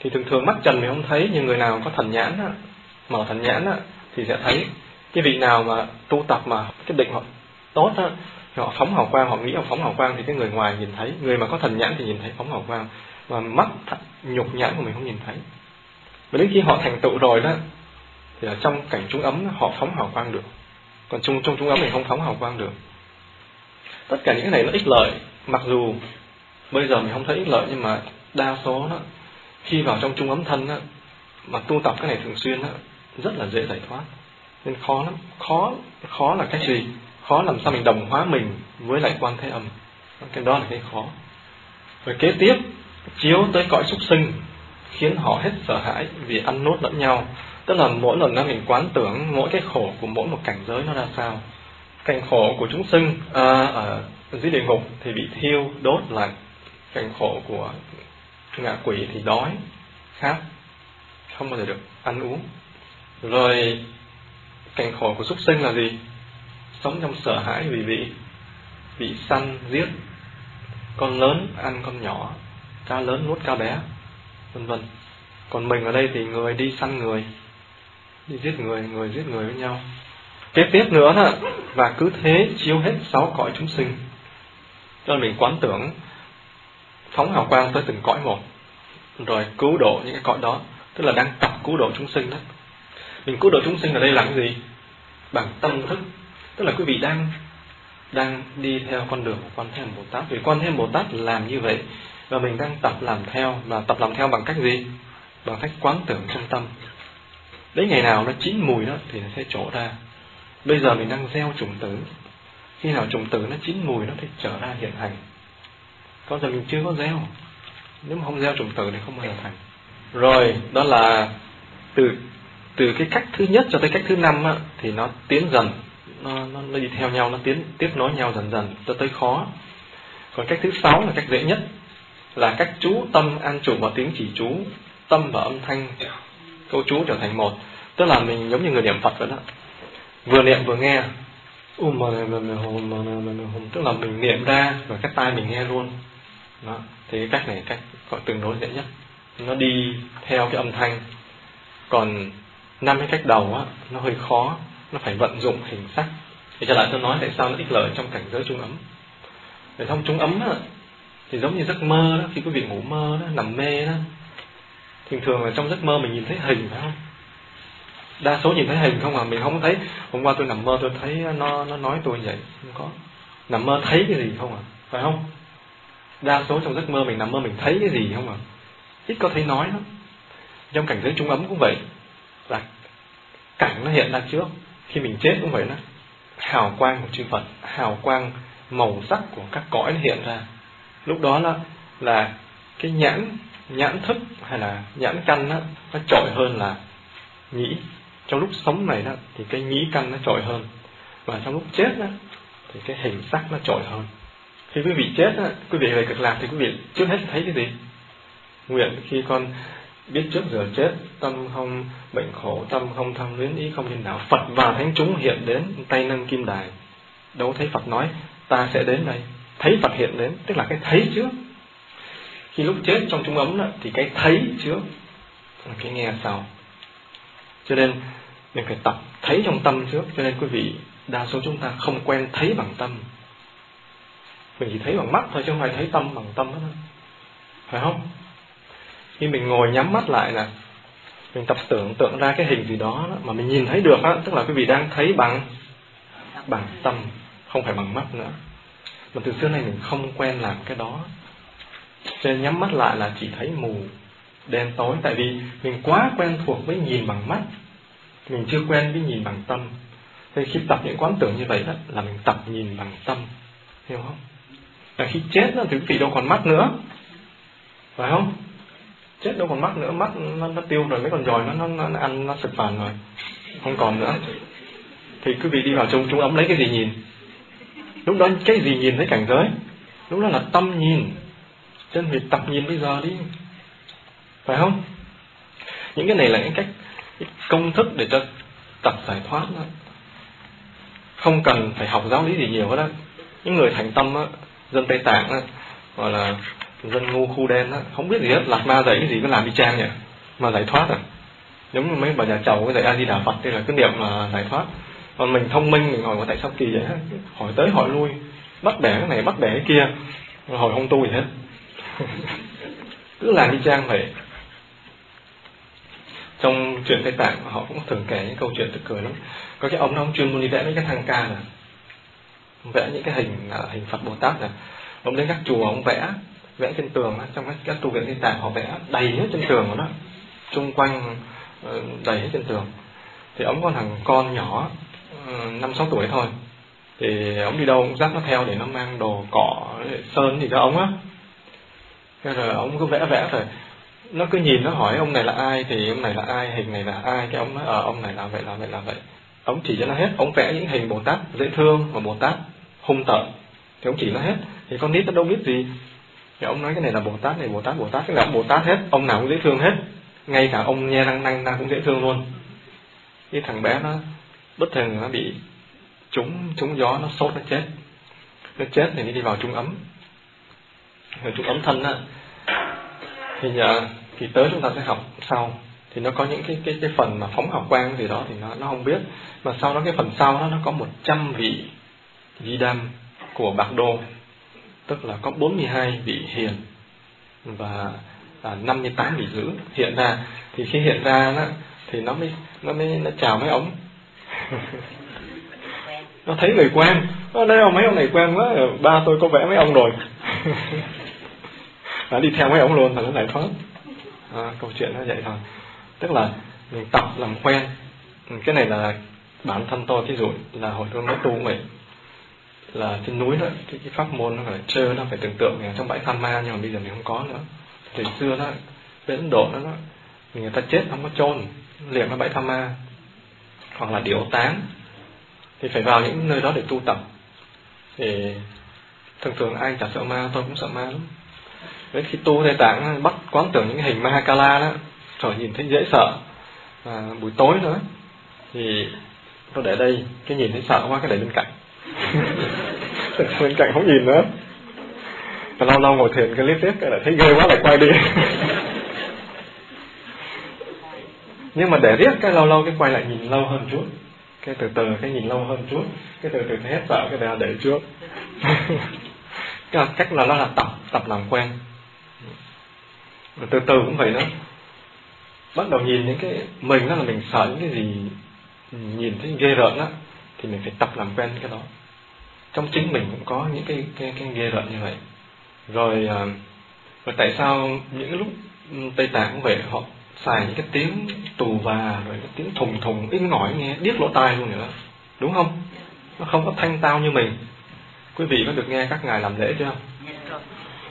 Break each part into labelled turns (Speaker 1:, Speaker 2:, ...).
Speaker 1: thì thường thường mắt trần mình không thấy nhưng người nào có thần nhãn á, mở thần nhãn á, thì sẽ thấy. Cái vị nào mà tu tập mà cái định họ tốt á, họ phóng hào quang họ nghĩ họ phóng hào quang thì cái người ngoài nhìn thấy. Người mà có thần nhãn thì nhìn thấy phóng hào quang. Mà mắt nhục nhãn của mình không nhìn thấy. Và đến khi họ thành tựu rồi đó thì ở trong cảnh trung ấm họ phóng hào quang được. Còn trong trong trung ấm mình không phóng hào quang được. Tất cả những cái này nó ích lợi. Mặc dù bây giờ mình không thấy ích lợi nhưng mà đa số đó khi vào trong trung ấm thân á, mà tu tập cái này thường xuyên á, rất là dễ giải thoát. Nên khó lắm. Khó khó là cái gì? Khó làm sao mình đồng hóa mình với lại quan thế âm. Cái đó là cái khó. Rồi kế tiếp chiếu tới cõi súc sinh khiến họ hết sợ hãi vì ăn nốt lẫn nhau. Tức là mỗi lần đó mình quán tưởng mỗi cái khổ của mỗi một cảnh giới nó ra sao. Cảnh khổ của chúng sinh à, ở dưới địa ngục thì bị thiêu đốt là cảnh khổ của ngạ quỷ thì đói, khát, không bao giờ được ăn uống. Rồi, cảnh khổ của súc sinh là gì? Sống trong sợ hãi vì bị bị săn, giết. Con lớn ăn con nhỏ, cá lớn nuốt cá bé, vân vân. Còn mình ở đây thì người đi săn người, đi giết người người giết người với nhau. Kế tiếp nữa là và cứ thế chiếu hết sáu cõi chúng sinh. Cho nên mình quán tưởng, phóng hào quang tới từng cõi một rồi cứu độ những cái cõi đó. Tức là đang tập cứu độ chúng sinh đó. Mình cứu độ chúng sinh ở đây là cái gì? Bằng tâm thức. Tức là quý vị đang đang đi theo con đường của quan thế âm bồ tát. Vì quan thế âm bồ tát làm như vậy và mình đang tập làm theo. Và tập làm theo bằng cách gì? Bằng cách quán tưởng trong tâm. Đến ngày nào nó chín mùi đó thì nó sẽ trổ ra. Bây giờ mình đang gieo trùng tử. Khi nào trùng tử nó chín mùi nó sẽ trở ra hiện hành. Con giờ mình chưa có gieo nếu mà không gieo trồng từ thì không bao giờ thành rồi đó là từ từ cái cách thứ nhất cho tới cách thứ năm á, thì nó tiến dần nó, nó, nó đi theo nhau nó tiến tiếp nối nhau dần dần cho tới khó còn cách thứ sáu là cách dễ nhất là cách chú tâm an trụ vào tiếng chỉ chú tâm và âm thanh câu chú trở thành một tức là mình giống như người niệm phật vậy đó vừa niệm vừa nghe um mà mà hồn mà mà hồn tức là mình niệm ra và cái tai mình nghe luôn đó, thì cái cách này cách gọi tương đối dễ nhất. Nó đi theo cái âm thanh. Còn năm cái cách đầu á, nó hơi khó. Nó phải vận dụng hình sắc. Thì trở lại tôi nói tại sao nó ích lợi trong cảnh giới trung ấm. Để trong trung ấm á, thì giống như giấc mơ đó, khi quý vị ngủ mơ đó, nằm mê đó. Thường thường là trong giấc mơ mình nhìn thấy hình phải không đa số nhìn thấy hình không à mình không thấy. Hôm qua tôi nằm mơ tôi thấy nó nó nói tôi vậy. Không có. Nằm mơ thấy cái gì không à? Phải không? Đa số trong giấc mơ mình nằm mơ mình thấy cái gì không à ít có thấy nói lắm. Trong cảnh giới trung ấm cũng vậy. Là cảnh nó hiện ra trước khi mình chết cũng vậy đó. Hào quang của chư Phật hào quang màu sắc của các cõi nó hiện ra. Lúc đó là là cái nhãn nhãn thức hay là nhãn căn đó, nó trội hơn là nhĩ. Trong lúc sống này đó thì cái nhĩ căn nó trội hơn. Và trong lúc chết đó thì cái hình sắc nó trội hơn khi quý vị chết á, quý vị về cực lạc thì quý vị trước hết thấy cái gì? Nguyện khi con biết trước giờ chết tâm không bệnh khổ tâm không tham luyến ý không nhân đạo phật và thánh chúng hiện đến tay nâng kim đài. Đâu thấy phật nói ta sẽ đến đây. Thấy phật hiện đến tức là cái thấy trước. Khi lúc chết trong trung ấm đó, thì cái thấy trước là cái nghe sau. Cho nên mình phải tập thấy trong tâm trước cho nên quý vị đa số chúng ta không quen thấy bằng tâm mình chỉ thấy bằng mắt thôi chứ không phải thấy tâm bằng tâm đó phải không? Khi mình ngồi nhắm mắt lại nè mình tập tưởng tượng ra cái hình gì đó, đó mà mình nhìn thấy được á tức là quý vị đang thấy bằng bằng tâm không phải bằng mắt nữa. Mà từ xưa nay mình không quen làm cái đó. Cho nên nhắm mắt lại là chỉ thấy mù đen tối. Tại vì mình quá quen thuộc với nhìn bằng mắt mình chưa quen với nhìn bằng tâm. Nên khi tập những quán tưởng như vậy đó là mình tập nhìn bằng tâm hiểu không? Là khi chết nó thì quý vị đâu còn mắt nữa. Phải không? Chết đâu còn mắt nữa mắt nó, nó tiêu rồi mấy con giòi nó nó, nó ăn nó sực phản rồi. Không còn nữa. Thì quý vị đi vào trong trung ấm lấy cái gì nhìn? Lúc đó cái gì nhìn thấy cảnh giới? Lúc đó là tâm nhìn. Chân nên việc tập nhìn bây giờ đi. Phải không? Những cái này là những cách công thức để cho tập giải thoát đó. không cần phải học giáo lý gì nhiều hết á. Những người thành tâm á dân tây tạng á, gọi là dân ngu khu đen á, không biết gì hết, lạc ma dạy cái gì cứ làm đi trang nhỉ? Mà giải thoát à? Giống như mấy bà nhà chầu cái dạy a di đà phật, đây là cái niệm mà giải thoát. Còn mình thông minh, mình hỏi tại sao kỳ vậy? Hỏi tới hỏi lui. Bắt bẻ cái này, bắt bẻ cái kia hỏi không tu gì hết. Cứ làm đi trang vậy. Trong chuyện Tây Tạng, họ cũng thường kể những câu chuyện tức cười lắm. Có cái ông đó ông chuyên môn đi vẽ mấy cái thang ca này vẽ những cái hình ờ, hình Phật Bồ Tát này. Ông đến các chùa, ông vẽ vẽ trên tường trong các các tu viện Tây Tạng họ vẽ đầy hết trên tường đó. Chung quanh ờ, đầy hết trên tường. Thì ông có thằng con nhỏ ờ, năm sáu tuổi thôi. Thì ông đi đâu cũng dắt nó theo để nó mang đồ cỏ sơn gì cho ông á. Thế rồi ông cứ vẽ vẽ rồi nó cứ nhìn, nó hỏi ông này là ai thì ông này là ai, hình này là ai, cái ông nói ờ ông này là vậy là vậy là vậy. Ông chỉ cho nó hết. Ông vẽ những hình bồ tát dễ thương và bồ tát hung tợn. Thì ông chỉ nó hết. Thì con nít nó đâu biết gì. Thì ông nói cái này là bồ tát này, bồ tát bồ tát. Cái là bồ tát hết. Ông nào cũng dễ thương hết. Ngay cả ông nhe răng năng ra cũng dễ thương luôn. Cái thằng bé nó bất thường, nó bị trúng trúng gió, nó sốt, nó chết. Nó chết thì nó đi vào trung ấm. Rồi trung ấm thân á. Thì nhờ, thì tới chúng ta sẽ học sau. Thì nó có những cái cái cái phần mà phóng hào quang gì đó thì nó nó không biết. Mà sau đó cái phần sau đó nó có một trăm vị di đam của bạc đô tức là có 42 vị hiền và à, 58 vị dữ hiện ra thì khi hiện ra đó, thì nó mới nó mới nó chào mấy ông. Nó thấy người quen. Ở đây ông mấy ông này quen quá ba tôi có vẽ mấy ông rồi. Nó đi theo mấy ông luôn là nó giải thoát. À, câu chuyện nó vậy thôi tức là mình tập làm quen. Cái này là bản thân tôi thí dụ là hồi tôi mới tu vậy là trên núi đó cái, cái pháp môn nó phải chơi nó phải tưởng tượng trong bãi than ma nhưng mà bây giờ mình không có nữa. Thì xưa đó bên ấn độ đó, đó người ta chết không có chôn liền ở bãi than ma. Hoặc là điểu tán thì phải vào những nơi đó để tu tập. Thì thường thường ai chả sợ ma tôi cũng sợ ma lắm. Đấy, khi tu Tây Tạng bắt quán tưởng những hình Mahakala đó rồi nhìn thấy dễ sợ. À, buổi tối nữa thì tôi để đây cái nhìn thấy sợ quá cái để bên cạnh. bên cạnh không nhìn nữa. Và lâu lâu ngồi thiền cái liếc liếc cái lại thấy ghê quá, lại quay đi. Nhưng mà để riết cái lâu lâu cái quay lại nhìn lâu hơn chút. Cái từ từ cái nhìn lâu hơn chút. Cái từ từ thấy hết sợ cái để để trước. Cái cách là nó là tập tập làm quen. Rồi từ từ cũng vậy đó. Bắt đầu nhìn những cái mình đó là mình sợ những cái gì nhìn thấy ghê rợn á, thì mình phải tập làm quen cái đó trong chính mình cũng có những cái cái, cái ghê rợn như vậy. Rồi à, và rồi tại sao những lúc ừ, tây tạng cũng vậy họ xài những cái tiếng tù và rồi cái tiếng thùng thùng in ngỏi nghe điếc lỗ tai luôn nữa. Đúng không? Nó không có thanh tao như mình. Quý vị có được nghe các ngài làm lễ chưa?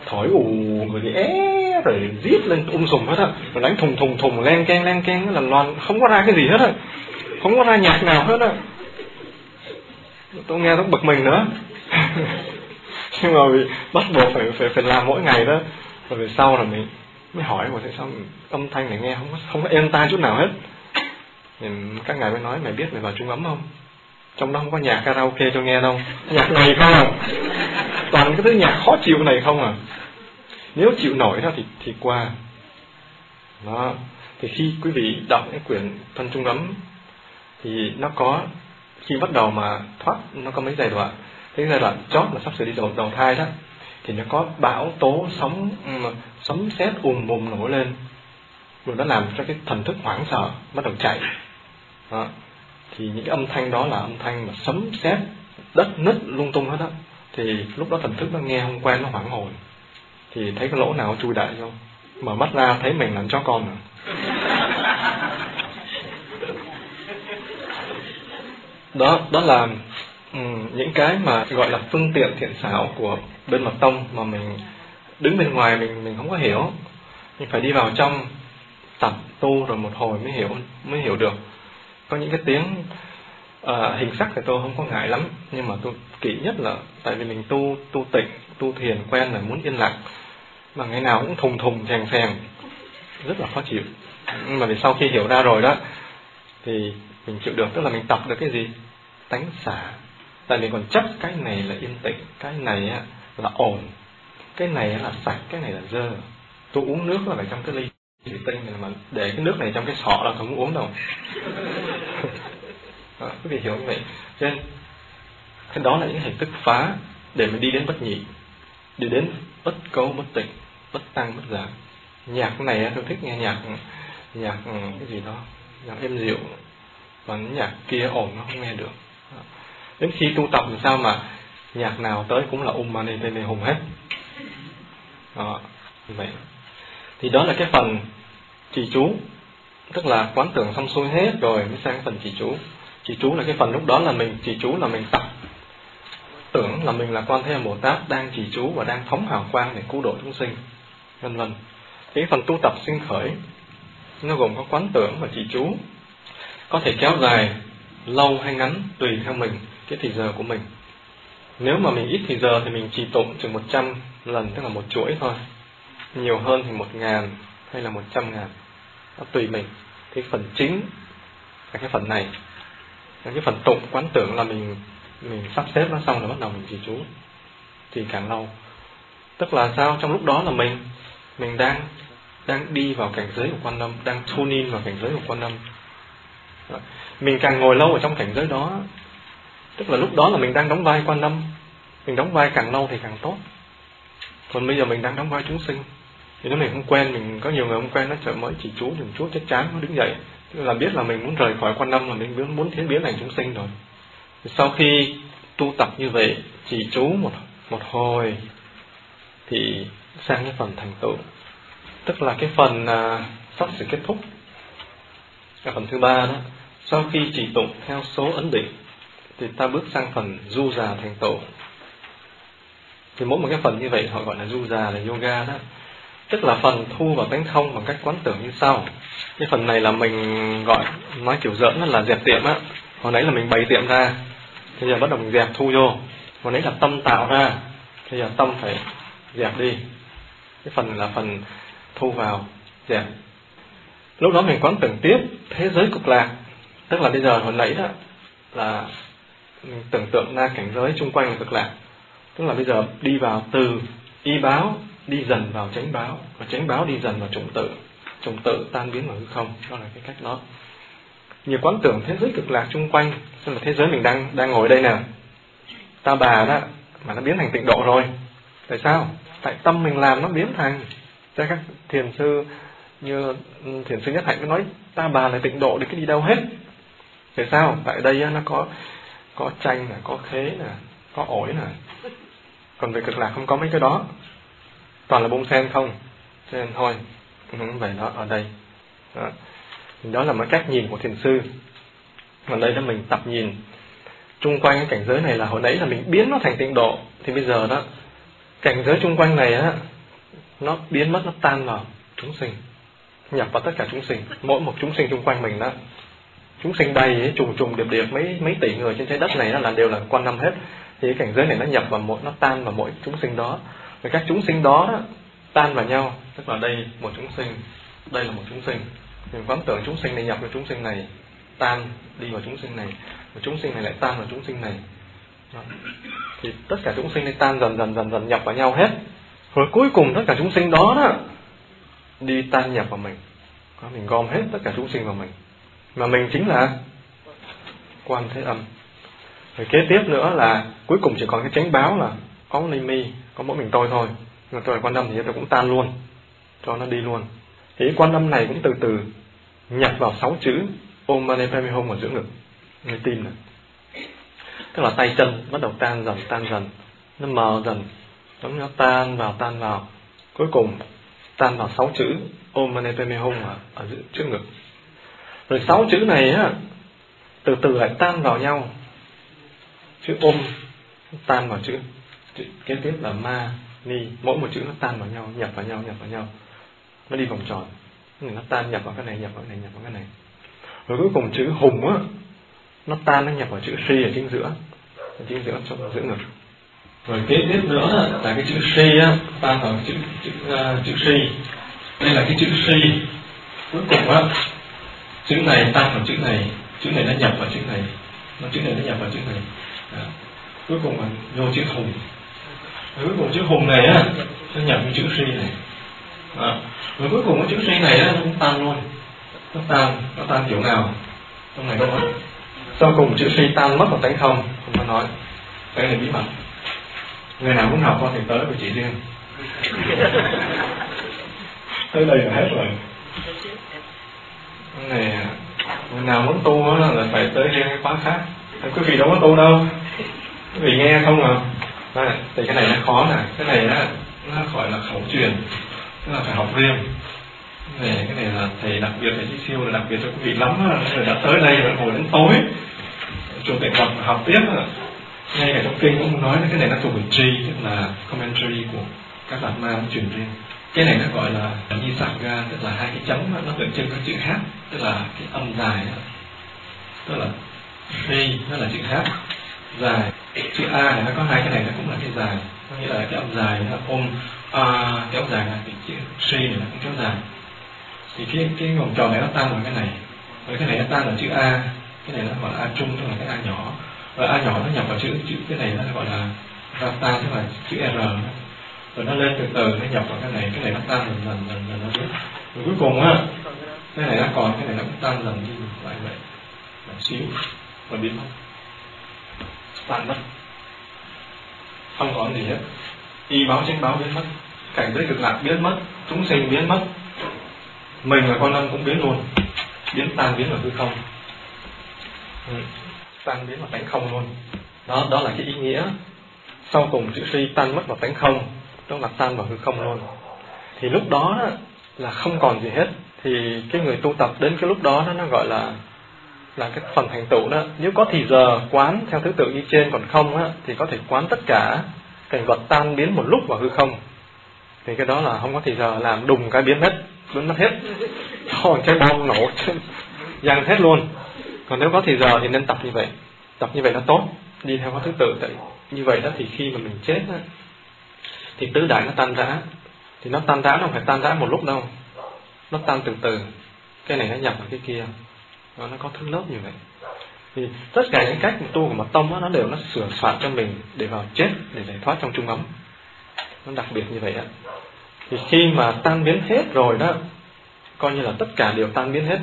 Speaker 1: Thổi ù người thì é rồi giết lên um sùm hết á. Rồi đánh thùng thùng thùng len keng len keng là loan không có ra cái gì hết á. Không có ra nhạc nào hết á tôi nghe nó bực mình nữa. Nhưng mà vì bắt buộc phải phải phải làm mỗi ngày đó. Rồi về sau là mình mới hỏi mà tại sao âm thanh này nghe không có không có êm tai chút nào hết. Thì các ngài mới nói, mày biết mày vào trung ấm không? Trong đó không có nhạc karaoke cho nghe đâu. Nhạc này không à? Toàn cái thứ nhạc khó chịu này không à? Nếu chịu nổi đó thì thì qua. Đó. Thì khi quý vị đọc cái quyển thân trung ấm thì nó có khi bắt đầu mà thoát, nó có mấy giai đoạn. Cái giai đoạn chót là sắp sửa đi đầu đầu thai đó, thì nó có bão, tố, sóng sấm sét ùm ùm nổi lên. Rồi nó làm cho cái thần thức hoảng sợ, bắt đầu chạy. Đó. thì những cái âm thanh đó là âm thanh mà sấm sét, đất nứt lung tung hết á. Thì lúc đó thần thức nó nghe không quen, nó hoảng hồn. Thì thấy cái lỗ nào chui đại không mở mắt ra thấy mình làm chó con rồi. Đó đó là um, những cái mà gọi là phương tiện thiện xảo của bên mật tông mà mình đứng bên ngoài mình mình không có hiểu. Mình phải đi vào trong tập tu rồi một hồi mới hiểu mới hiểu được. Có những cái tiếng uh, hình sắc thì tôi không có ngại lắm nhưng mà tôi kỹ nhất là tại vì mình tu tu tịnh tu thiền quen là muốn yên lặng. Mà ngày nào cũng thùng thùng phèn phèn rất là khó chịu. Nhưng mà vì sau khi hiểu ra rồi đó thì mình chịu được tức là mình tập được cái gì? Tánh xả. Tại mình còn chấp cái này là yên tĩnh cái này là ổn cái này là sạch cái này là dơ. Tôi uống nước là phải trong cái ly thủy tinh này mà để cái nước này trong cái sọ là không muốn uống đâu. Đó, quý vị hiểu như vậy? Cho nên cái đó là những hình thức phá để mình đi đến bất nhị đi đến bất cấu bất tịnh bất tăng bất giảm. Nhạc này tôi thích nghe nhạc nhạc ừ, cái gì đó nhạc êm dịu còn nhạc kia ổn nó không nghe được đến khi tu tập làm sao mà nhạc nào tới cũng là um mani tê mê hùng hết. Đó, như vậy. Thì đó là cái phần trì chú. Tức là quán tưởng xong xuôi hết rồi mới sang phần trì chú. Trì chú là cái phần lúc đó là mình, trì chú là mình tập. Tưởng là mình là quan thế âm bồ tát đang trì chú và đang phóng hào quang để cứu độ chúng sinh, vân vân. Cái phần tu tập sinh khởi, nó gồm có quán tưởng và trì chú. Có thể kéo dài lâu hay ngắn tùy theo mình, cái thì giờ của mình. Nếu mà mình ít thì giờ thì mình chỉ tụng chừng 100 lần, tức là một chuỗi thôi. Nhiều hơn thì một ngàn hay là một trăm ngàn. Nó tùy mình. Cái phần chính là cái phần này. Cái phần tụng, quán tưởng là mình mình sắp xếp nó xong rồi bắt đầu mình trì chú thì càng lâu tức là sao? Trong lúc đó là mình mình đang đang đi vào cảnh giới của quan âm đang tune in vào cảnh giới của quan âm mình càng ngồi lâu ở trong cảnh giới đó tức là lúc đó là mình đang đóng vai quan âm. Mình đóng vai càng lâu thì càng tốt. Còn bây giờ mình đang đóng vai chúng sinh. Thì nếu mình không quen mình có nhiều người không quen nó chờ mới chỉ chú đừng chú chết chán nó đứng dậy. Tức là biết là mình muốn rời khỏi quan âm là mình muốn muốn thiên biến thành chúng sinh rồi. Thì sau khi tu tập như vậy chỉ chú một một hồi thì sang cái phần thành tựu. Tức là cái phần uh, sắp sự kết thúc cái phần thứ ba đó, sau khi chỉ tụng theo số ấn định, thì ta bước sang phần du già thành tổ. Thì mỗi một cái phần như vậy, họ gọi là du già là yoga đó. Tức là phần thu vào tánh không bằng cách quán tưởng như sau. Cái phần này là mình gọi, nói kiểu giỡn là dẹp tiệm á. Hồi nãy là mình bày tiệm ra, bây giờ bắt đầu mình dẹp thu vô. Hồi nãy là tâm tạo ra, bây giờ tâm phải dẹp đi. Cái phần là phần thu vào, dẹp lúc đó mình quán tưởng tiếp thế giới cực lạc. Tức là bây giờ hồi nãy đó là mình tưởng tượng ra cảnh giới chung quanh là cực lạc. Tức là bây giờ đi vào từ y báo, đi dần vào chánh báo, và chánh báo đi dần vào trùng tự. Trùng tự tan biến vào hư không, đó là cái cách đó. Nhiều quán tưởng thế giới cực lạc chung quanh tức là thế giới mình đang đang ngồi đây nè. Ta bà đó mà nó biến thành tịnh độ rồi. Tại sao? Tại tâm mình làm nó biến thành. Cho các thiền sư như ừ, thiền sư nhất hạnh mới nói, ta bà là tịnh độ thì cái đi đâu hết? Tại sao? Tại đây nó có có tranh là có khế là có ổi là còn về cực lạc không có mấy cái đó. Toàn là bông sen không? Cho nên thôi. Ừ, không về đó, ở đây. Đó. đó là một cách nhìn của thiền sư. Còn đây là mình tập nhìn. Chung quanh cái cảnh giới này là hồi nãy là mình biến nó thành tịnh độ. Thì bây giờ đó, cảnh giới chung quanh này á, nó biến mất, nó tan vào chúng sinh nhập vào tất cả chúng sinh mỗi một chúng sinh xung quanh mình đó chúng sinh đầy trùng trùng điệp điệp mấy mấy tỷ người trên trái đất này nó là đều là quan năm hết thì cái cảnh giới này nó nhập vào mỗi nó tan vào mỗi chúng sinh đó và các chúng sinh đó, đó tan vào nhau tức là đây một chúng sinh đây là một chúng sinh mình quán tưởng chúng sinh này nhập vào chúng sinh này tan đi vào chúng sinh này và chúng sinh này lại tan vào chúng sinh này đó. thì tất cả chúng sinh này tan dần dần dần dần nhập vào nhau hết rồi cuối cùng tất cả chúng sinh đó đó đi tan nhập vào mình. Mình gom hết tất cả chúng sinh vào mình. Mà mình chính là quan thế âm. Rồi kế tiếp nữa là cuối cùng chỉ còn cái tránh báo là có ni mi, có mỗi mình tôi thôi. Nhưng mà tôi là quan âm thì tôi cũng tan luôn, cho nó đi luôn. Thì quan âm này cũng từ từ nhập vào sáu chữ Om Mani Padme Hum ở giữa ngực. Người tim này. Tức là tay chân bắt đầu tan dần tan dần. Nó mờ dần nó tan vào tan vào. Cuối cùng tan vào sáu chữ Om Mani Padme Hum ở, ở giữa trước ngực. Rồi sáu chữ này á từ từ lại tan vào nhau. Chữ ôm tan vào chữ, chữ kế tiếp là ma ni mỗi một chữ nó tan vào nhau nhập vào nhau nhập vào nhau. Nó đi vòng tròn. Nó tan nhập vào cái này nhập vào cái này nhập vào cái này. Rồi cuối cùng chữ hùng á nó tan nó nhập vào chữ si ở chính giữa ở chính giữa trong giữa ngực rồi kế tiếp nữa là cái chữ si á tan vào chữ chữ uh, chữ si đây là cái chữ si cuối cùng á chữ này tan vào chữ này chữ này nó nhập vào chữ này. Nó chữ này nó nhập vào chữ này. Đó. cuối cùng là vô chữ hùng. Cuối cùng chữ hùng này á nó nhập vào chữ si này. À. rồi cuối cùng cái chữ si này á nó cũng tan luôn. Nó tan nó tan kiểu nào? Trong này có nói. Sau cùng chữ si tan mất một tánh không không có nói. Cái này bí mật người nào muốn học con thì tới với chị riêng tới đây là hết rồi. Này người nào muốn tu là phải tới riêng cái khóa khác. Quý vị đâu có tu đâu. Quý vị nghe không à? À, thì cái này nó khó nè. Cái này nó nó gọi là khẩu truyền. Tức là phải học riêng. Này cái này là thầy đặc biệt thầy siêu là đặc biệt cho quý vị lắm người đã tới đây rồi ngồi đến tối chủ tịch học học tiếp đó ngay cả trong kinh cũng nói cái này nó thuộc về tri tức là commentary của các bản ma truyền riêng cái này nó gọi là nhi sạc tức là hai cái chấm nó tượng trưng các chữ hát, tức là cái âm dài đó. tức là phi nó là chữ hát. Dài, chữ a này nó có hai cái này, nó cũng là cái dài. Có nghĩa là cái âm dài nó ôm a kéo dài là cái chữ si này nó cũng kéo dài. Thì cái cái vòng tròn này nó tăng vào cái này. Rồi cái này nó tăng ở chữ a, cái này nó gọi là a trung tức là cái a nhỏ và a nhỏ, nó nhập vào chữ chữ cái này nó gọi là rata tức là chữ r. Rồi nó lên từ từ, nó nhập vào cái này cái này nó tan dần dần dần dần nó biết rồi cuối cùng á, cái này nó còn, cái này nó cũng tan dần đi lại vậy. Một xíu và biến mất. Tan mất. Không còn gì hết. Y báo chánh báo biến mất. Cảnh giới cực lạc biến mất. Chúng sinh biến mất. Mình là con ân cũng biến luôn. Biến tan biến vào hư không. Ừ tan biến vào tánh không luôn. Đó đó là cái ý nghĩa sau cùng chữ suy tan mất vào tánh không đó là tan vào hư không luôn. Thì lúc đó là không còn gì hết. Thì cái người tu tập đến cái lúc đó nó gọi là là cái phần thành tựu đó. Nếu có thì giờ quán theo thứ tự như trên, còn không á, thì có thể quán tất cả cảnh vật tan biến một lúc vào hư không. Thì cái đó là không có thì giờ làm đùng cái biến hết, biến mất hết. Còn cái bom nổ giang hết luôn còn nếu có thì giờ thì nên tập như vậy. Tập như vậy nó tốt. Đi theo có thứ tự tại như vậy đó thì khi mà mình chết đó, thì tứ đại nó tan rã. Thì nó tan rã nó không phải tan rã một lúc đâu. Nó tan từ từ. Cái này nó nhập vào cái kia. Nó nó có thứ lớp như vậy. Thì tất cả những cách tu của mật tông đó, nó đều nó sửa soạn cho mình để vào chết để giải thoát trong trung ấm. Nó đặc biệt như vậy ạ thì khi mà tan biến hết rồi đó coi như là tất cả đều tan biến hết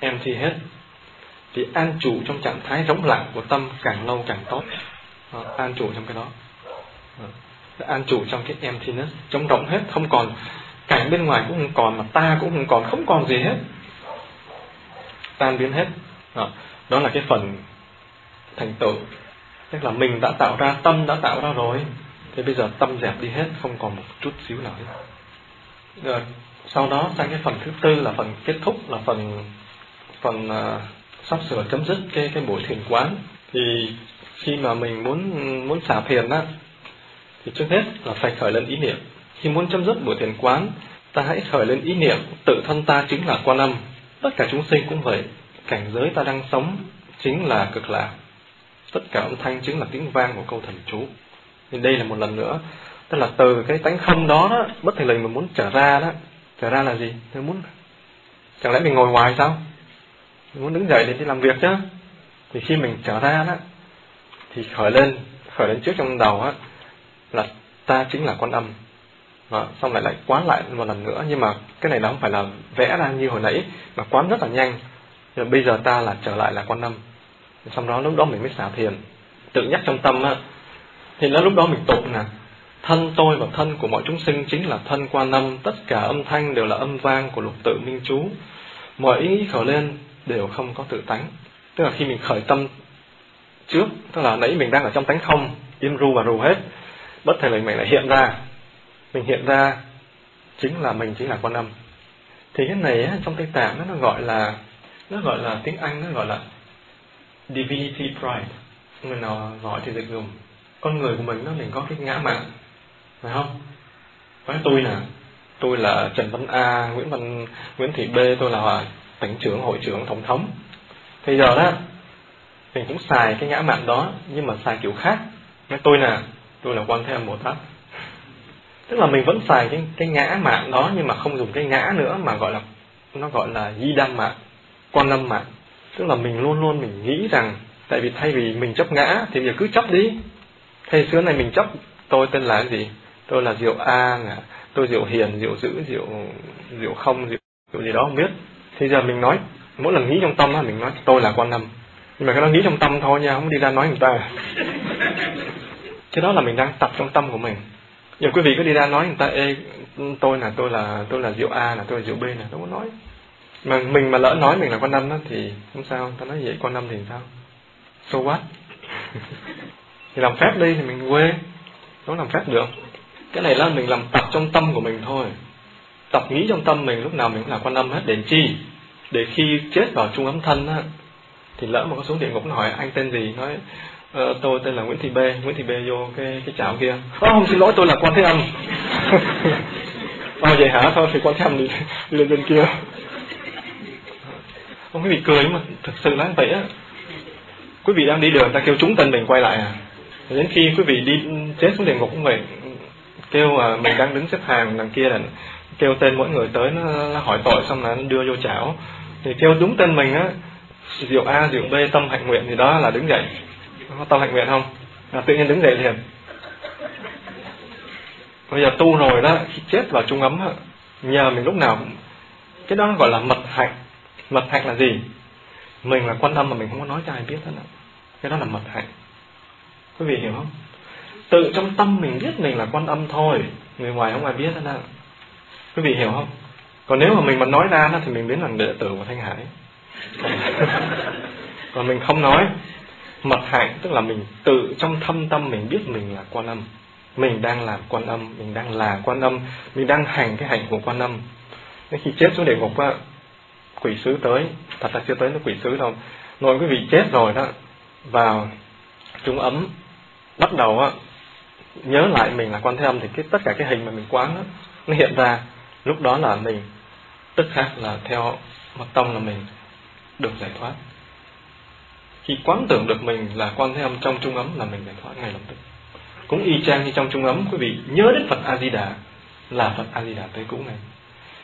Speaker 1: empty hết. Thì an trụ trong trạng thái rỗng lặng của tâm càng lâu càng tốt. À, an trụ trong cái đó. À, an trụ trong cái emptiness trống rỗng hết không còn cảnh bên ngoài cũng không còn mà ta cũng không còn không còn gì hết. Tan biến hết. Đó, đó là cái phần thành tựu. Tức là mình đã tạo ra tâm đã tạo ra rồi. Thế bây giờ tâm dẹp đi hết không còn một chút xíu nào hết. Rồi sau đó sang cái phần thứ tư là phần kết thúc là phần phần uh, sắp sửa chấm dứt cái cái buổi thiền quán. Thì khi mà mình muốn muốn xả thiền á thì trước hết là phải khởi lên ý niệm. Khi muốn chấm dứt buổi thiền quán ta hãy khởi lên ý niệm tự thân ta chính là quan âm. Tất cả chúng sinh cũng vậy. Cảnh giới ta đang sống chính là cực lạc. Tất cả âm thanh chính là tiếng vang của câu thần chú. Thì đây là một lần nữa. Tức là từ cái tánh không đó, đó bất thình lình mà muốn trở ra đó. Trở ra là gì? Tôi muốn chẳng lẽ mình ngồi ngoài sao? Muốn đứng dậy để đi làm việc chứ. Thì khi mình trở ra đó, thì khởi lên khởi lên trước trong đầu á, là ta chính là con âm. Và xong lại lại quán lại một lần nữa. Nhưng mà cái này nó không phải là vẽ ra như hồi nãy, mà quán rất là nhanh. Rồi bây giờ ta là trở lại là quan năm xong đó lúc đó mình mới xả thiền. Tự nhắc trong tâm á, thì nó lúc đó mình tụng nè, thân tôi và thân của mọi chúng sinh chính là thân quan năm tất cả âm thanh đều là âm vang của lục tự minh chú. Mọi ý nghĩ khởi lên đều không có tự tánh. Tức là khi mình khởi tâm trước tức là nãy mình đang ở trong tánh không im ru và rù hết bất thể lệnh mình lại hiện ra. Mình hiện ra chính là mình chính là quan âm. Thì cái này á, trong tây tạng nó, gọi là nó gọi là tiếng anh nó gọi là divinity pride. Người nào gọi thì dịch dùng. Con người của mình nó mình có cái ngã mạn phải không? Với tôi nè. Tôi là trần văn a nguyễn văn nguyễn thị b tôi là tỉnh trưởng hội trưởng tổng thống. Bây giờ đó mình cũng xài cái ngã mạn đó nhưng mà xài kiểu khác. Nói tôi nè tôi là quan thế âm bồ tát. Tức là mình vẫn xài cái cái ngã mạng đó nhưng mà không dùng cái ngã nữa mà gọi là nó gọi là di đăng mạng quan âm mạng tức là mình luôn luôn mình nghĩ rằng tại vì thay vì mình chấp ngã thì giờ cứ chấp đi. Thay xưa này mình chấp tôi tên là cái gì? Tôi là diệu a à, tôi diệu hiền diệu dữ diệu diệu không diệu, diệu gì đó không biết thì giờ mình nói, mỗi lần nghĩ trong tâm á, mình nói, tôi là quan âm. Nhưng mà cái đó nghĩ trong tâm thôi nha, không đi ra nói người ta à. cái đó là mình đang tập trong tâm của mình. Giờ quý vị cứ đi ra nói người ta, ê, tôi là tôi là tôi là diệu a là tôi là diệu b là đâu có nói. Mà mình mà lỡ nói mình là quan âm đó thì không sao ta nói vậy, quan âm thì sao? So what? Thì làm phép đi, thì mình quê. Nó làm phép được. Cái này là mình làm tập trong tâm của mình thôi tập nghĩ trong tâm mình lúc nào mình cũng là quan âm hết để chi? Để khi chết vào trung ấm thân á thì lỡ mà có xuống địa ngục nó hỏi anh tên gì? Nói ờ, tôi tên là Nguyễn Thị B Nguyễn Thị B vô cái cái chảo kia Ồ, không xin lỗi tôi là quan thế âm. Ồ vậy hả? Thôi thì quan thế âm đi, đi lên bên kia. Ông quý vị cười mà thực sự là vậy á. Quý vị đang đi đường ta kêu chúng tên mình quay lại à. Đến khi quý vị đi chết xuống địa ngục cũng vậy. Kêu à, mình đang đứng xếp hàng đằng kia là kêu tên mỗi người tới nó, nó hỏi tội xong là nó đưa vô chảo. Thì kêu đúng tên mình á diệu a diệu b tâm hạnh nguyện thì đó là đứng dậy. Có tâm hạnh nguyện không? Là tự nhiên đứng dậy liền. Bây giờ tu rồi đó khi chết vào trung ấm nhờ mình lúc nào cũng cái đó gọi là mật hạnh. Mật hạnh là gì? Mình là quan tâm mà mình không có nói cho ai biết hết cái đó là mật hạnh. Quý vị hiểu không? Tự trong tâm mình biết mình là quan âm thôi. Người ngoài không ai biết hết đâu quý vị hiểu không? Còn nếu mà mình mà nói ra thì mình biến thành đệ tử của thanh hải. Còn mình không nói mật hạnh tức là mình tự trong thâm tâm mình biết mình là quan âm. Mình đang làm quan âm mình đang là quan âm mình đang hành cái hành của quan âm. Nên khi chết xuống địa ngục á quỷ sứ tới thật ra chưa tới nó quỷ sứ đâu. Nội quý vị chết rồi đó vào trung ấm bắt đầu á nhớ lại mình là quan thế âm thì cái tất cả cái hình mà mình quán đó, nó hiện ra lúc đó là mình, tức khắc là theo mật tông là mình được giải thoát. Khi quán tưởng được mình là quan thế âm trong trung ấm là mình giải thoát ngay lập tức. Cũng y chang như trong trung ấm, quý vị nhớ đến phật a di đà là phật a di đà tới cũ này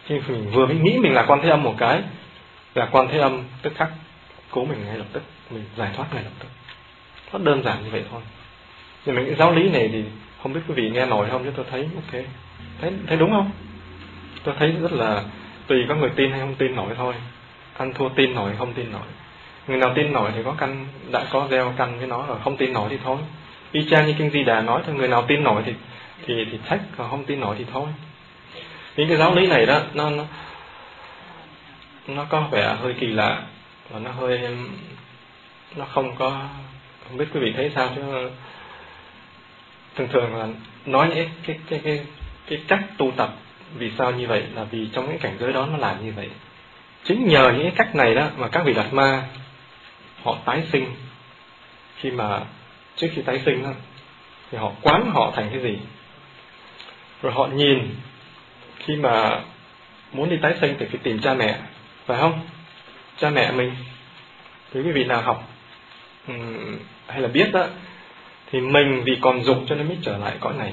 Speaker 1: khi mình vừa mới nghĩ mình là quan thế âm một cái, là quan thế âm tức khắc cố mình ngay lập tức, mình giải thoát ngay lập tức. Rất đơn giản như vậy thôi. Nhưng mà cái giáo lý này thì không biết quý vị nghe nổi không, chứ tôi thấy ok. Thấy thấy đúng không? Tôi thấy rất là tùy có người tin hay không tin nổi thôi. Ăn thua tin nổi, không tin nổi. Người nào tin nổi thì có căn, đã có gieo căn với nó rồi, không tin nổi thì thôi. Y chang như kinh di đà nói thôi, người nào tin nổi thì thì thì trách, còn không tin nổi thì thôi. Những cái giáo lý này đó, nó nó nó có vẻ hơi kỳ lạ và nó hơi nó không có, không biết quý vị thấy sao chứ, thường thường là nói những cái cái cái cái cách tu tập vì sao như vậy? Là vì trong cái cảnh giới đó nó làm như vậy. Chính nhờ những cái cách này đó mà các vị đạt ma, họ tái sinh. Khi mà trước khi tái sinh đó, thì họ quán họ thành cái gì? Rồi họ nhìn, khi mà muốn đi tái sinh thì phải tìm cha mẹ, phải không? Cha mẹ mình. Thì quý vị nào học hay là biết đó, thì mình vì còn dục cho nên mới trở lại cõi này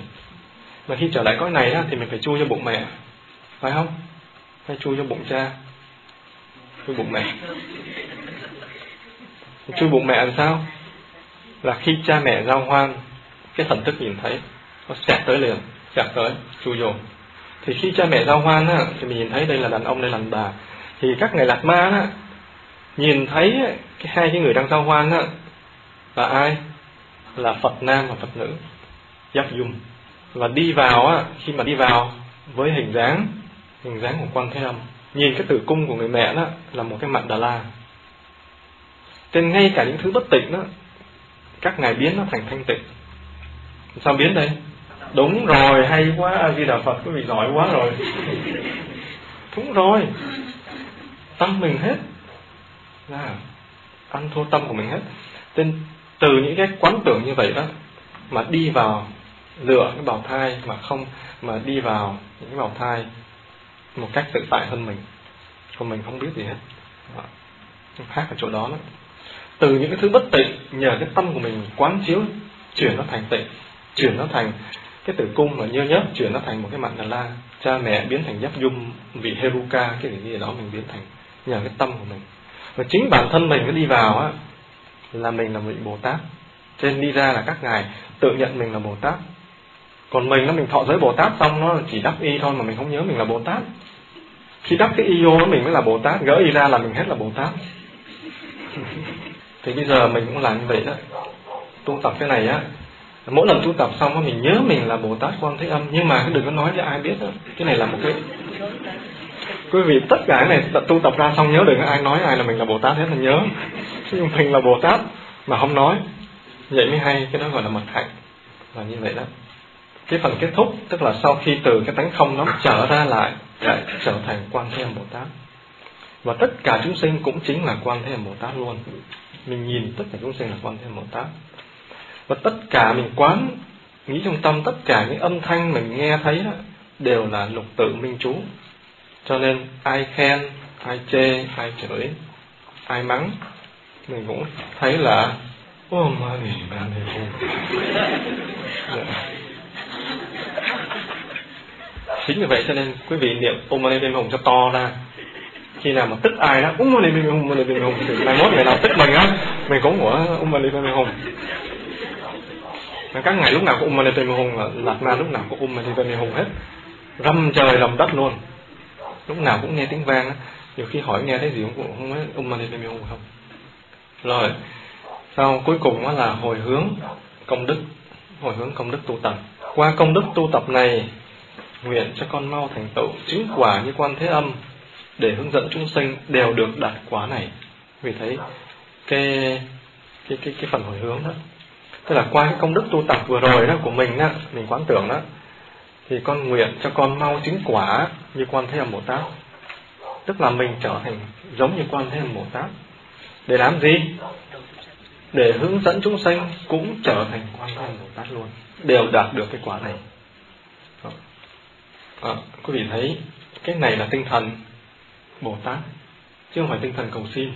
Speaker 1: mà khi trở lại cõi này á, thì mình phải chui cho bụng mẹ. Phải không? Phải chui cho bụng cha. Chui bụng mẹ. Chui bụng mẹ làm sao? Là khi cha mẹ giao hoan cái thần thức nhìn thấy nó xẹt tới liền xẹt tới chui vô. Thì khi cha mẹ giao hoan á, thì mình nhìn thấy đây là đàn ông đây là đàn bà. Thì các ngài lạc ma á, nhìn thấy cái hai cái người đang giao hoan á, là ai? Là Phật nam và Phật nữ giáp dung và đi vào á, khi mà đi vào với hình dáng hình dáng của quan thế âm nhìn cái tử cung của người mẹ đó là một cái mặt đà la nên ngay cả những thứ bất tịnh đó, các ngài biến nó thành thanh tịnh. Sao biến đây? Đúng rồi, hay quá, a di đà phật, quý vị giỏi quá rồi. Đúng rồi. Tâm mình hết. Là ăn thua tâm của mình hết. Nên từ những cái quán tưởng như vậy đó, mà đi vào lựa cái bào thai mà không, mà đi vào những cái bào thai một cách tự tại hơn mình còn mình không biết gì hết đó. khác ở chỗ đó lắm từ những cái thứ bất tịnh nhờ cái tâm của mình quán chiếu, chuyển nó thành tịnh, chuyển nó thành cái tử cung mà nhơ nhớp, chuyển nó thành một cái mặt đà la cha mẹ biến thành giáp dung vị heruka, cái gì đó mình biến thành nhờ cái tâm của mình và chính bản thân mình nó đi vào á, là mình là vị Bồ Tát. Trên đi ra là các ngài tự nhận mình là Bồ Tát còn mình nó mình thọ giới bồ tát xong nó chỉ đắp y thôi mà mình không nhớ mình là bồ tát. Khi đắp cái y vô nó mình mới là bồ tát, gỡ y ra là mình hết là bồ tát. Thì bây giờ mình cũng làm như vậy đó. Tu tập cái này á, mỗi lần tu tập xong á, mình nhớ mình là bồ tát quan thế âm, nhưng mà đừng có nói cho ai biết đó. cái này là một cái quý vị, tất cả cái này tu tập ra xong nhớ đừng có ai nói ai là mình là bồ tát hết là nhớ. Nhưng mình là bồ tát mà không nói. Vậy mới hay, cái đó gọi là mật hạnh. Là như vậy đó cái phần kết thúc tức là sau khi từ cái tánh không đó trở ra lại lại trở thành quan thế âm bồ tát. Và tất cả chúng sinh cũng chính là quan thế âm bồ tát luôn. Mình nhìn tất cả chúng sinh là quan thế âm bồ tát. Và tất cả mình quán nghĩ trong tâm tất cả những âm thanh mình nghe thấy đó đều là lục tự minh chú. Cho nên ai khen ai chê ai chửi ai mắng mình cũng thấy là ô ma ni ma ni chính vì vậy cho nên quý vị niệm Om Mani Padme Hum cho to ra. Khi nào mà tức ai đó Om Mani Padme Om Mani Padme Hum thì mai mốt ngày nào tức mình á, mình cũng của Om Mani Padme Hum các ngày lúc nào cũng Om Mani Padme Hum lạc na lúc nào cũng Om Mani Padme Hum hết. Râm trời lầm đất luôn. Lúc nào cũng nghe tiếng vang á. Nhiều khi hỏi nghe thấy gì cũng không biết Om Mani Padme Hum không. Rồi, sau cuối cùng đó là hồi hướng công đức, hồi hướng công đức tu tập. Qua công đức tu tập này nguyện cho con mau thành tựu chứng quả như quan thế âm để hướng dẫn chúng sinh đều được đạt quả này. Vì thấy cái cái cái cái phần hồi hướng đó, tức là qua cái công đức tu tập vừa rồi đó của mình đó mình quán tưởng đó, thì con nguyện cho con mau chứng quả như quan thế âm bồ tát. Tức là mình trở thành giống như quan thế âm bồ tát. Để làm gì? Để hướng dẫn chúng sanh cũng trở thành quan thế âm bồ tát luôn, đều đạt được cái quả này à, quý vị thấy cái này là tinh thần bồ tát chứ không phải tinh thần cầu xin.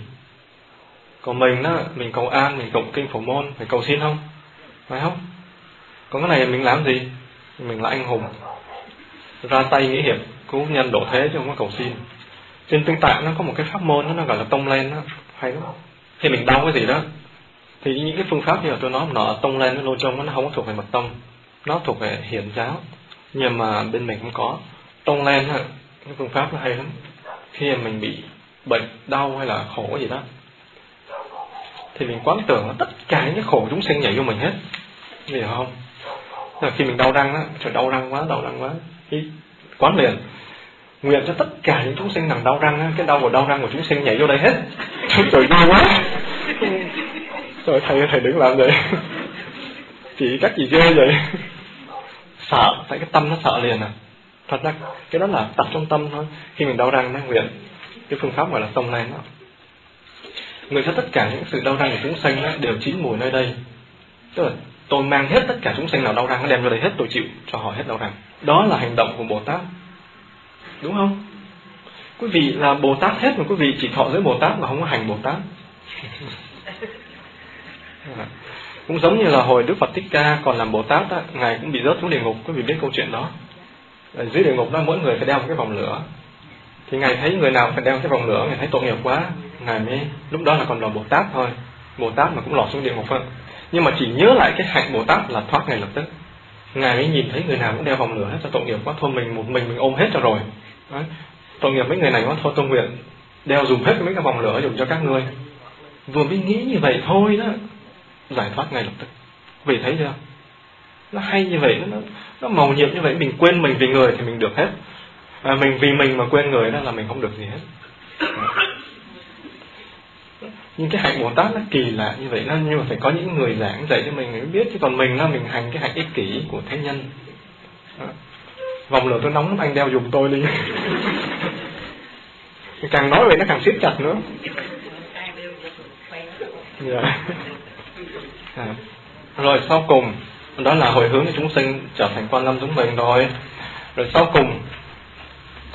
Speaker 1: Còn mình đó mình cầu an mình cầu kinh phổ môn phải cầu xin không? Phải không? Còn cái này mình làm gì? Mình là anh hùng ra tay nghĩa hiệp cứu nhân độ thế chứ không có cầu xin. Trên tinh tạng nó có một cái pháp môn đó, nó gọi là tông lên đó hay lắm. Khi mình đau cái gì đó. Thì những cái phương pháp như là tôi nói nó tông lên nó lô trong nó không có thuộc về mật tông nó thuộc về hiển giáo nhưng mà bên mình không có. Trong lên ha, cái phương pháp nó hay lắm. Khi mà mình bị bệnh đau hay là khổ gì đó, thì mình quán tưởng là tất cả những khổ chúng sinh nhảy vô mình hết. Hiểu không? Là khi mình đau răng á, trời đau răng quá, đau răng quá cái quán liền. Nguyện cho tất cả những chúng sinh nằm đau răng á, cái đau của đau răng của chúng sinh nhảy vô đây hết. Trời đau quá. Rồi thầy thầy đứng làm vậy. Chỉ cách gì ghê vậy? Sợ phải cái tâm nó sợ liền à. Thật ra cái đó là tập trong tâm thôi. Khi mình đau răng, nó nguyện. Cái phương pháp gọi là tông này đó. Người cho tất cả những sự đau răng của chúng sanh đó đều chín mùi nơi đây. Tức là tôi mang hết tất cả chúng sanh nào đau răng, nó đem vô đây hết, tôi chịu cho họ hết đau răng. Đó là hành động của bồ tát. Đúng không? Quý vị là bồ tát hết mà quý vị chỉ thọ giới bồ tát mà không có hành bồ tát. cũng giống như là hồi đức phật thích ca còn làm bồ tát đó, ngài cũng bị rớt xuống địa ngục quý vị biết câu chuyện đó. Ở dưới địa ngục đó mỗi người phải đeo một cái vòng lửa. Thì ngài thấy người nào phải đeo cái vòng lửa ngài thấy tội nghiệp quá ngài mới lúc đó là còn là bồ tát thôi. Bồ tát mà cũng lọt xuống địa ngục thôi, nhưng mà chỉ nhớ lại cái hạnh bồ tát là thoát ngay lập tức. Ngài mới nhìn thấy người nào cũng đeo vòng lửa hết cho tội nghiệp quá thôi mình một mình mình ôm hết cho rồi. Đấy. tội nghiệp mấy người này quá thôi tôi nguyện đeo dùng hết mấy cái vòng lửa dùng cho các ngươi. Vừa mới nghĩ như vậy thôi đó giải thoát ngay lập tức. Vì thấy chưa? Nó hay như vậy nó nó màu nhiệm như vậy. Mình quên mình vì người thì mình được hết. À, mình vì mình mà quên người đó là mình không được gì hết. Nhưng cái hạnh bồ tát nó kỳ lạ như vậy nó nhưng mà phải có những người giảng dạy cho mình mới biết. Chứ còn mình là mình hành cái hạnh ích kỷ của thế nhân. À, vòng lửa tôi nóng lắm anh đeo dùng tôi đi. Càng nói vậy nó càng siết chặt nữa. Yeah. À. rồi sau cùng đó là hồi hướng cho chúng sinh trở thành quan lâm chúng mình rồi. Rồi sau cùng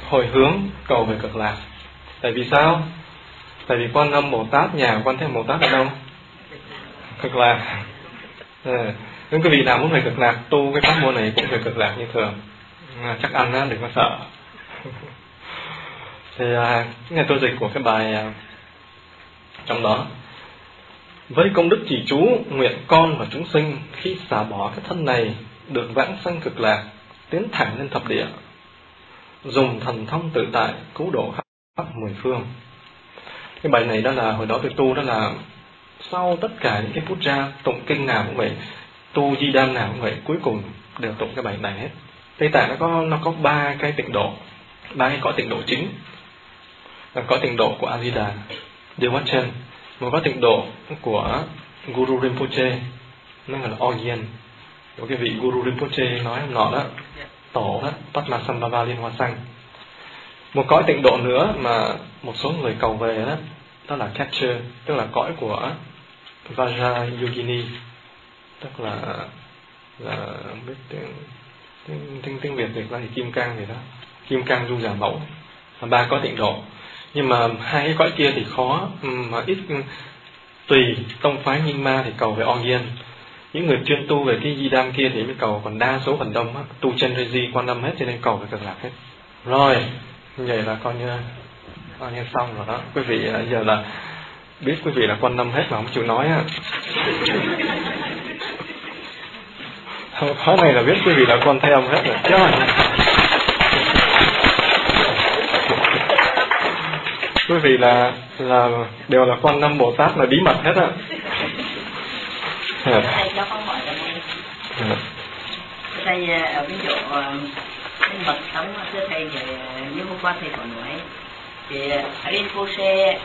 Speaker 1: hồi hướng cầu về cực lạc. Tại vì sao? Tại vì quan âm bồ tát nhà quan thế bồ tát ở đâu? Cực lạc. À, nếu quý vị nào muốn về cực lạc tu cái pháp môn này cũng về cực lạc như thường. À, chắc ăn á đừng có sợ. Thì à, cái tôi dịch của cái bài à, trong đó với công đức chỉ chú nguyện con và chúng sinh khi xả bỏ cái thân này được vãng sanh cực lạc, tiến thẳng lên thập địa. Dùng thần thông tự tại cứu độ khắp mười phương. Cái bài này đó là, hồi đó tôi tu đó là sau tất cả những cái phút ra, tụng kinh nào cũng vậy, tu di đan nào cũng vậy, cuối cùng đều tụng cái bài này hết. Tây tạng nó có nó có ba cái tịnh độ, ba cái có tịnh độ chính. Là có tịnh độ của a di đà điều mắt trên một có tịnh độ của guru rinpoche nó gọi là Ogyen của cái vị guru rinpoche nói hôm nọ đó tổ đó Padmasambhava liên hoa xanh. Một cõi tịnh độ nữa mà một số người cầu về đó đó là catcher tức là cõi của Vajrayogini. Tức là là biết tiếng tiếng, tiếng, tiếng Việt Việt là thì kim cang gì đó. Kim cang du giả mẫu. Và ba cõi tịnh độ nhưng mà hai cái cõi kia thì khó mà ít tùy tông phái nhưng ma thì cầu về Orient những người chuyên tu về cái di đam kia thì mới cầu còn đa số phần đông á, tu chân rezi quan tâm hết cho nên cầu về cực lạc hết. Rồi vậy là coi như coi như xong rồi đó. Quý vị à, giờ là biết quý vị là quan tâm hết mà không chịu nói á. Khóa này là biết quý vị là con theo hết rồi. Chứ quý vị là là, đều là quan năm bồ tát là bí mật hết á.
Speaker 2: Thầy cho thầy à, ở ví dụ à, cái mật sống thưa thầy à, như hôm qua thầy còn nói, thì Rinpoche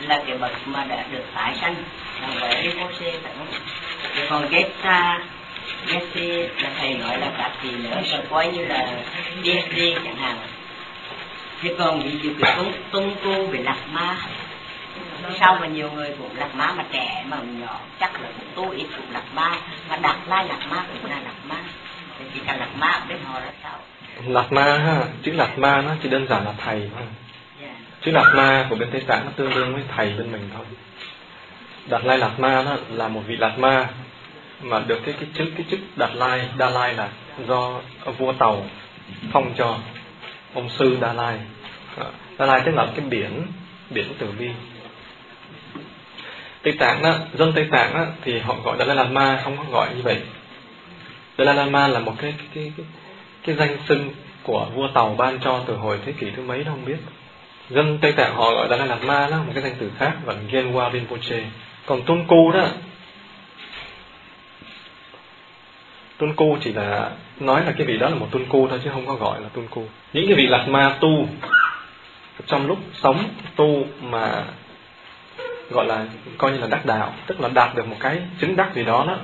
Speaker 2: là cái bậc mà đã được tái sanh. Là vậy Rinpoche phải không thì còn Geta Geti là thầy nói là các vị nữa còn coi như là PhD chẳng hạn thế còn ví dụ cái tung tung tu bị lạc ma sao mà nhiều người cũng lạc ma mà trẻ mà nhỏ chắc là cũng tu ít cũng lạc ma mà đặt lai lạc ma cũng là lạc ma thì chỉ cần lạc ma biết họ là sao?
Speaker 1: Lạc ma ha chữ lạc ma nó chỉ đơn giản là thầy thôi. Yeah. Dạ. chữ lạc ma của bên tây tạng nó tương đương với thầy bên mình thôi. Đạt lai lạc ma đó là một vị lạc ma mà được cái cái chức cái chức đạt lai đa lai là do vua tàu phong cho ông sư đa lai. Đa lai tức là cái biển biển tử bi. Tây tạng đó dân tây tạng đó, thì họ gọi dalai lama không có gọi như vậy. Dalai lama là một cái cái cái cái, cái danh xưng của vua tàu ban cho từ hồi thế kỷ thứ mấy đó không biết. Dân tây tạng họ gọi dalai lama đó một cái danh từ khác gọi genwa rinpoche. Còn tôn cu đó tôn cu chỉ là nói là cái vị đó là một tôn cu thôi chứ không có gọi là tôn cu những cái vị lạc ma tu, trong lúc sống tu mà gọi là coi như là đắc đạo, tức là đạt được một cái chứng đắc gì đó đó.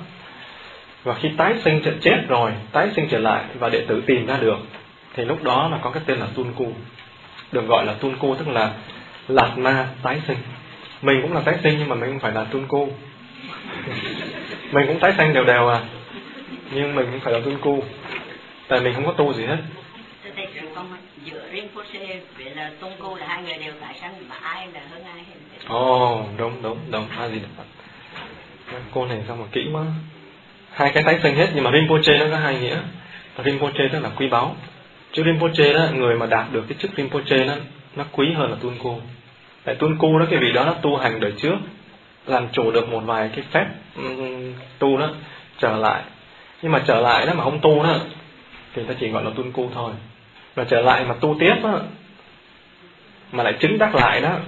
Speaker 1: Và khi tái sinh trở chết rồi, tái sinh trở lại và đệ tử tìm ra được, thì lúc đó là có cái tên là tuân cu được gọi là tuân cu tức là lạc ma tái sinh. Mình cũng là tái sinh nhưng mà mình không phải là tuân cu mình cũng tái sinh đều đều à nhưng mình không phải là tuân cu tại mình không có tu gì hết
Speaker 2: giữa Rinpoche với là Tung Cô là hai người đều tái sanh mà ai là hơn ai
Speaker 1: Ồ, oh, đúng đúng đúng, a gì Phật. Cô này sao mà kỹ quá. Hai cái tái sinh hết nhưng mà Rinpoche nó có hai nghĩa. Rinpoche tức là quý báu. Chứ Rinpoche đó, người mà đạt được cái chức Rinpoche nó nó quý hơn là Tuân Cô. Tại Tuân Cô đó cái vị đó nó tu hành đời trước, làm chủ được một vài cái phép um, tu đó trở lại. Nhưng mà trở lại đó mà không tu đó thì ta chỉ gọi là Tuân Cô thôi. Và trở lại mà tu tiếp á mà lại chứng đắc lại đó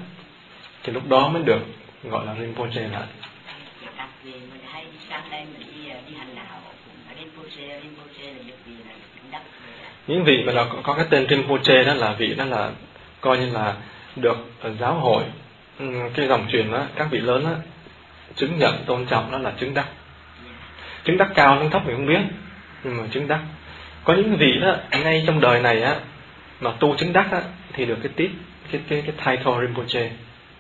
Speaker 1: thì lúc đó mới được gọi là Rinpoche lại. Những vị mà nó có cái tên Rinpoche đó là vị đó là coi như là được giáo hội. Ừ, cái dòng truyền đó các vị lớn đó chứng nhận tôn trọng đó là chứng đắc chứng đắc cao chứng thấp mình không biết. Nhưng mà chứng đắc. Có những vị đó, ngay trong đời này á, mà tu chứng đắc á, thì được cái tít, cái cái cái title Rinpoche.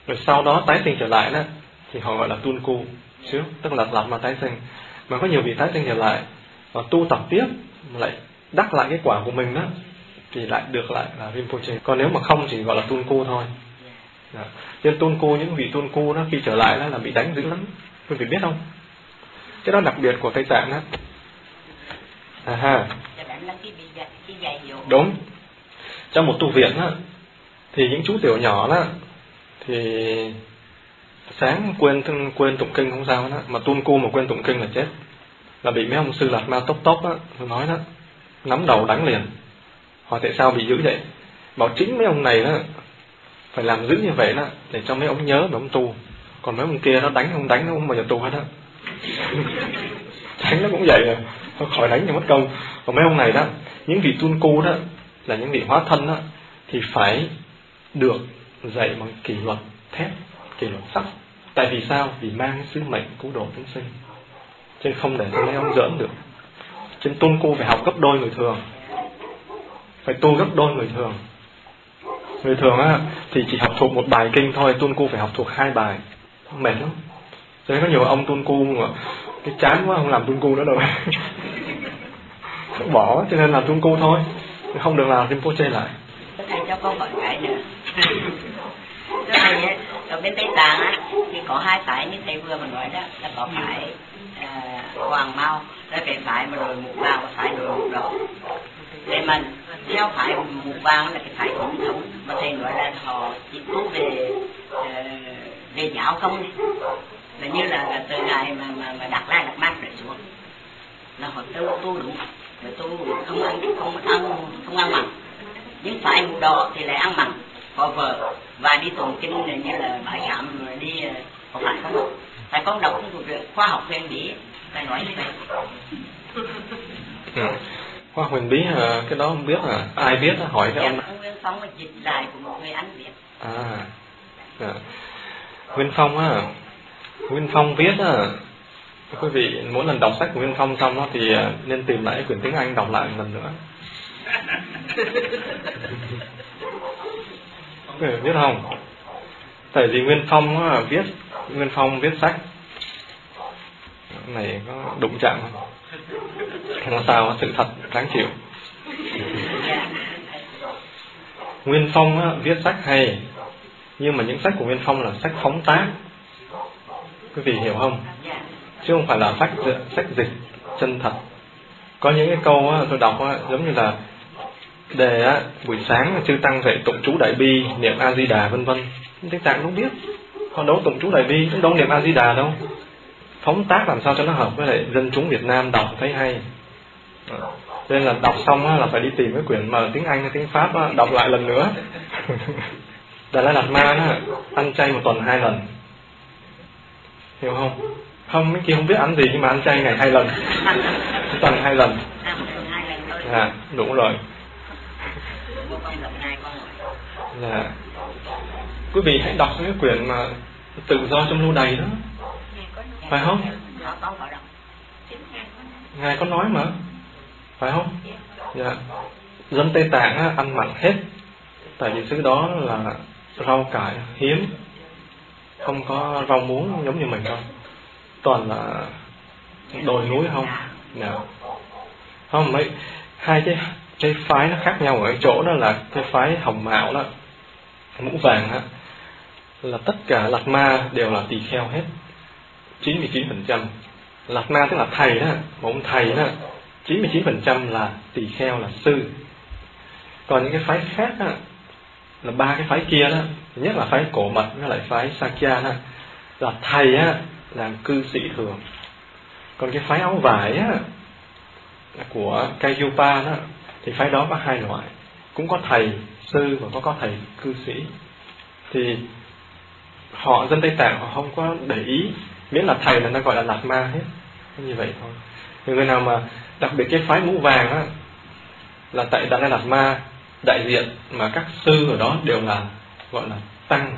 Speaker 1: Rồi sau đó tái sinh trở lại đó, thì họ gọi là tunku. Cu xíu, tức là làm mà tái sinh. Mà có nhiều vị tái sinh trở lại và tu tập tiếp, mà lại đắc lại cái quả của mình đó thì lại được lại là Rinpoche. Còn nếu mà không chỉ gọi là tunku thôi. Dạ. Đó. nên tunku, những vị tunku nó đó khi trở lại đó là bị đánh dữ lắm. Quý vị biết không? Cái đó đặc biệt của tây tạng đó. À ha đúng. Trong một tu viện đó, thì những chú tiểu nhỏ đó thì sáng quên quên tụng kinh không sao đó mà tuôn cu mà quên tụng kinh là chết. Là bị mấy ông sư lạt ma tốc tốc á nói đó nắm đầu đánh liền. Hỏi tại sao bị dữ vậy? Bảo chính mấy ông này đó phải làm dữ như vậy đó để cho mấy ông nhớ mà ông tu. Còn mấy ông kia nó đánh không đánh nó không bao giờ tu hết á đánh nó cũng vậy à. Khỏi đánh cho mất công. Còn mấy ông này đó, những vị tuân cô đó là những vị hóa thân đó, thì phải được dạy bằng kỷ luật, thép, kỷ luật sắt tại vì sao? Vì mang sứ mệnh cứu độ chúng sinh. Chứ không để cho mấy ông giỡn được. Trên tuân cô phải học gấp đôi người thường. Phải tu gấp đôi người thường. Người thường á, thì chỉ học thuộc một bài kinh thôi tuân cô phải học thuộc hai bài. Mệt lắm thấy có nhiều ông tuôn cu mà cái chán quá không làm tuôn cu nữa đâu bỏ cho nên làm tuôn cu thôi. Không được làm Rinpoche lại.
Speaker 2: Thầy cho con hỏi cái nữa ở bên tây tạng á thì có hai phái như thầy vừa mà nói đó. Là có phái uh, à, hoàng mau là cái phái mà rồi mục vàng và phái rồi mục đỏ để mà theo phái mục vàng là cái phái thống thống. Mà thầy nói là họ chỉ tu về uh, về giáo không? Là như là, từ ngày mà mà, mà đặt lai đặt mát trở xuống là họ tu tu đúng rồi tu không ăn không ăn không ăn mặn. Những phải mục đỏ thì lại ăn mặn. Có vợ và đi tụng kinh này như là sạm rồi đi có phải không phải con đọc không thuộc khoa học huyền bí phải nói như vậy.
Speaker 1: Ừ. khoa huyền bí à, cái đó không biết à ai biết hỏi cái ông
Speaker 2: ông Nguyên Phong dịch lại của một người anh viết
Speaker 1: à, à. Nguyên Phong á Nguyên Phong viết á. Quý vị mỗi lần đọc sách của Nguyên Phong xong đó thì à, nên tìm lại quyển tiếng Anh đọc lại một lần nữa. Quý vị biết không? Tại vì Nguyên Phong đó, viết Nguyên Phong viết sách. Này có đụng chạm không? Không sao? Sự thật đáng chịu. Nguyên Phong á, viết sách hay nhưng mà những sách của Nguyên Phong là sách phóng tác quý vị hiểu không? Chứ không phải là sách sách dịch chân thật. Có những cái câu á, tôi đọc á, giống như là đề á, buổi sáng chư tăng dạy tụng chú đại bi niệm a di đà vân vân. Thế tạng không biết. Họ đấu tụng chú đại bi cũng đâu niệm a di đà đâu. Phóng tác làm sao cho nó hợp với lại dân chúng Việt Nam đọc thấy hay. Nên là đọc xong á, là phải đi tìm cái quyển mà tiếng Anh hay tiếng Pháp á, đọc lại lần nữa. Đà La Lạt Ma á, ăn chay một tuần hai lần hiểu không? Không mấy kia không biết ăn gì nhưng mà ăn chay ngày hai lần. Tuần hai lần. À đúng rồi. Dạ. Quý vị hãy đọc cái quyển mà tự do trong lưu đày đó. Phải không? Ngài có nói mà. Phải không? Dạ. Dân tây tạng á, ăn mặn hết. Tại vì thứ đó là rau cải hiếm không có rau muống giống như mình đâu. Toàn là đồi núi không? Nào không, mấy, hai cái cái phái nó khác nhau ở cái chỗ đó là cái phái hồng mạo đó, mũ vàng á, là tất cả lạt ma đều là tỳ kheo hết 99% lạt ma tức là thầy đó một ông thầy đó 99% là tỳ kheo là sư. Còn những cái phái khác á là ba cái phái kia đó. Nhất là phái cổ mật, với lại phái sakya đó. Là thầy á, là cư sĩ thường. Còn cái phái áo vải á của Kayupa đó, thì phái đó có hai loại. Cũng có thầy sư và có có thầy cư sĩ. Thì họ, dân tây tạng họ không có để ý, miễn là thầy là nó gọi là lạt ma hết. Như vậy thôi. Người nào mà đặc biệt cái phái mũ vàng á, là tại đại lạt ma đại diện mà các sư ở đó đều là, gọi là, tăng.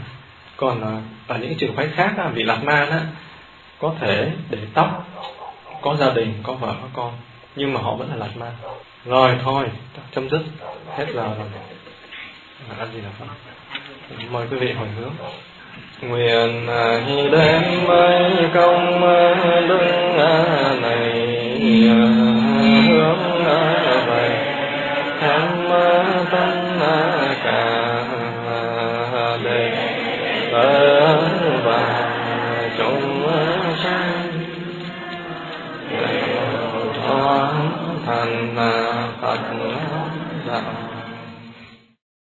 Speaker 1: Còn à, ở những trường phái khác vị lạt ma đó có thể để tóc, có gia đình, có vợ, có con, nhưng mà họ vẫn là lạt ma rồi, thôi, chấm dứt hết giờ rồi. À, ăn gì là không mời quý vị hồi hướng. Nguyện à, hy đem mấy công đức này hướng về. Tham tân cả chúng sanh thành phật đạo